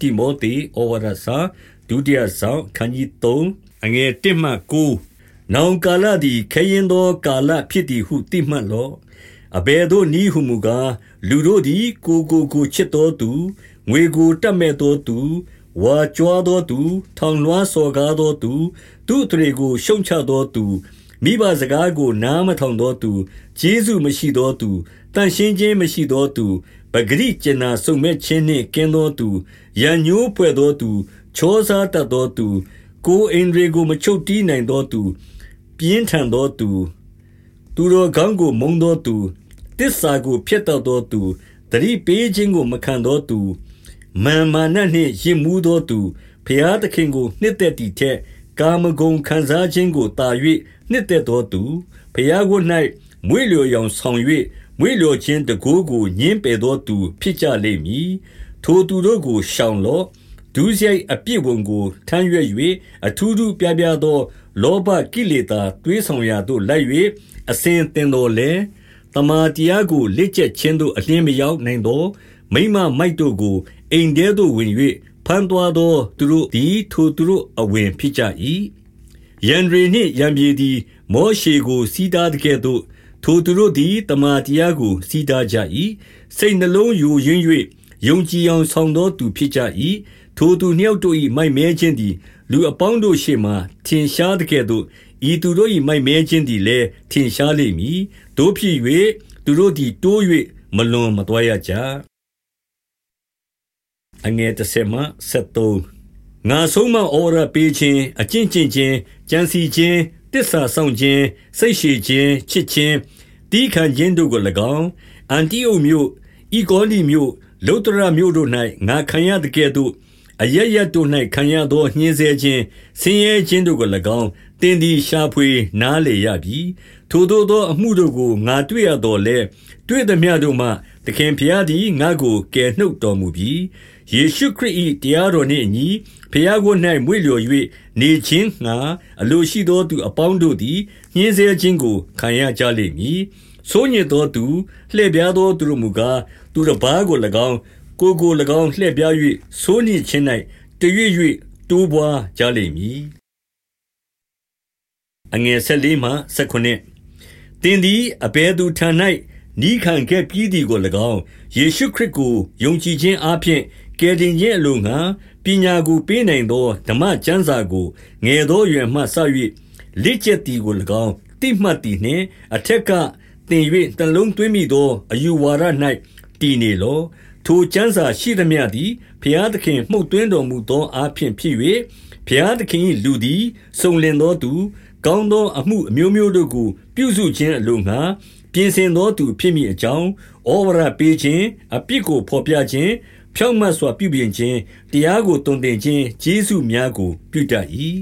တိမောသေဩဝါဒစာဒုတိယဆောင်ခန်းကြီး3အငယ်1မှ9နောင်ကာလသည်ခရင်သောကာလဖြစ်သည်ဟုသိမှတ်လော့အဘယ်သို့နည်းဟုမူကားလူတို့သည် ကိုကိုကိုချစ်တော်သူငွေကိုတတ်မဲ့တော်သူဝါကြွားသောသူ ထောင်လွှားစော်ကားသောသူ သူ့အထရေကိုရှုံချသောသူမိဘစကားကိုနားမထောင်သောသူကျေးဇူးမရှိသောသူတန်ရှင်းခြင်းမရှိသောသူ ပဂရိကျင်နာစုံမဲ့ခြင်းနှင့်ကင်းသောသူရန်ညိုးဖွဲ့သောသူချောစားတတ်သောသူ ကိုအင်ရေကိုမချုပ်တီးနိုင်သောသူ ပြင်းထန်သောသူ သူတော်ကောင်းကိုမုံသောသူတစ္ဆာကိုဖျက်တတ်သောသူတတိပေးခြင်းကိုမခံသောသူမာမာနနှင့်ရင်မှုသောသူဖျားသခင်ကိုနှစ်သက်တည်ထက်ကာမဂုဏ်ခံစားခြင်းကိုတာ၍နှစ်သက်သောသူဖျားကို၌မွေလျော်ရောင်ဆောင်၍ မွေလျော်ခြင်းတကိုးကိုညင်းပယ်သောသူဖြစ်ကြလိမ့်မည်ထိုသူတို့ကိုရှောင်လော့ဒုစရိုက်အပြစ်ဝန်ကိုထမ်းရွက်၍အထူးထူးပြပြသော လောဘကိလေသာတွေးဆောင်ရာသို့လိုက်၍အစဉ်တင်တော်လဲတမာတရားကိုလက်ကျက်ခြင်းသို့အလင်းမရောက်နိုင်သော မိမမိုက်တို့ကိုအိမ်ထဲသို့ဝင်၍ဖမ်းသွားသောသူတို့သည်ထိုသူတို့အဝင်ဖြစ်ကြ၏ယန်ရီနှင့်ယံပြေသည် မောရှေကိုစီးတားတဲ့ကဲ့သို့ ထိုသူတို့သည်တမာတရားကို စီးတားကြ၏စိတ်နှလုံးယိုယွင်း၍ယုံကြည်အောင်ဆောင်သောသူဖြစ်ကြ၏ထိုသူနှစ်ယောက်တို့၏မိုက်မဲခြင်းသည် လူအပေါင်းတို့ရှေ့မှထင်ရှားတဲ့ကဲ့သို့ဤသူတို့၏မိုက်မဲခြင်းသည်လည်းထင်ရှားလိမ့်မည်တို့ဖြစ်၍သူတို့သည်တိုး၍မလွန်မသွားရကြအငယ်30မှ73ငါဆုံးမဩရပေးခြင်းအကျင့်ကျင့်ခြင်းကြံစီခြင်း တစ္ဆာဆောင်ခြင်းစိတ်ရှည်ခြင်းချစ်ခြင်းတီးခံခြင်းတို့ကို၎င်းအန်တီအုတ်မြို့ဤကောလီမြို့လုတရမြို့တို့၌ငါခံရတဲ့ကဲ့သို့အရရတို့၌ခံရသောညှင်းဆဲခြင်းဆင်းရဲခြင်းတို့ကို၎င်းတင်းသည်ရှာဖွေနားလေရပြီထိုတို့သောအမှုတို့ကိုငါတွေ့ရတော်လဲတွေ့သည်မြတို့မှ သခင်ဖျားသည်ငါကိုကယ်နှုတ်တော်မူပြီးယေရှုခရစ်၏တရားတော်နှင့်အညီဖျားကို၌မွေ့လျော်၍နေခြင်းငါအလိုရှိသောသူအပေါင်းတို့သည်ညှင်းဆဲခြင်းကိုခံရကြလိမ့်မည်ဆိုးညစ်သောသူလှည့်ပြားသောသူတို့မူကားသူတစ်ပါးကို၎င်းကိုကို၎င်းလှည့်ပြား၍ဆိုးညစ်ခြင်း၌တရွေ့၍တိုးပွားကြလိမ့်မည်အငယ်၁၄မှ၁၉တင်းသည်အဘဲသူထံ၌ နီးခံခဲ့ပြီးသည်ကို၎င်းယေရှုခရစ်ကိုယုံကြည်ခြင်းအပြင်ကယ်တင်ခြင်းအလိုငှာပညာကိုပေးနိုင်သောဓမ္မကျမ်းစာကိုငယ်သောအရွယ်မှစ၍လက်ကျက်သည်ကို၎င်းတိမှတ်သည်နှင့်အထက်ကသင်၍နှလုံးသွင်းမိသောအယူဝါဒ၌တည်နေလောထိုကျမ်းစာရှိသမျှသည်ဘုရားသခင်မှုတ်သွင်းတော်မူသောအားဖြင့်ဖြစ်၍ဘုရားသခင်၏လူသည်စုံလင်သောသူ ကောင်းသောအမှုအမျိုးမျိုးတို့ကိုပြုစုခြင်းအလိုငှာ ပြင်ဆင်သောသူဖြစ်မိအကြောင်းဩဝရပေးခြင်းအပြစ်ကိုဖော်ပြခြင်းဖြောင့်မတ်စွာပြုပြင်ခြင်းတရားကိုတုံ့တင်ခြင်းကျေးဇူးများကို ပြုတတ်၏